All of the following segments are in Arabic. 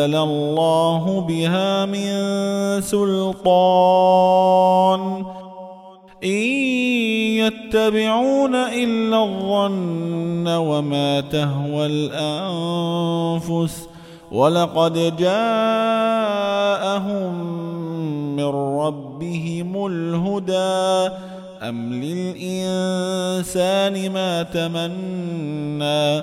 أنزل الله بها من سلطان. إن يتبعون إلا الظن وما تهوى الأنفس. ولقد جاءهم من ربهم الهدى. أم للإنسان ما تمنى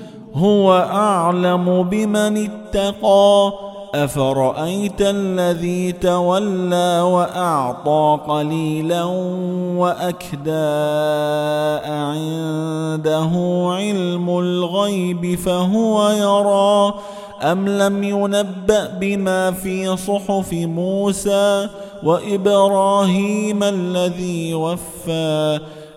هو أعلم بمن اتقى. أفرأيت الذي تولى وأعطى قليلا وأكدى عنده علم الغيب فهو يرى. أم لم ينبأ بما في صحف موسى وإبراهيم الذي وفى؟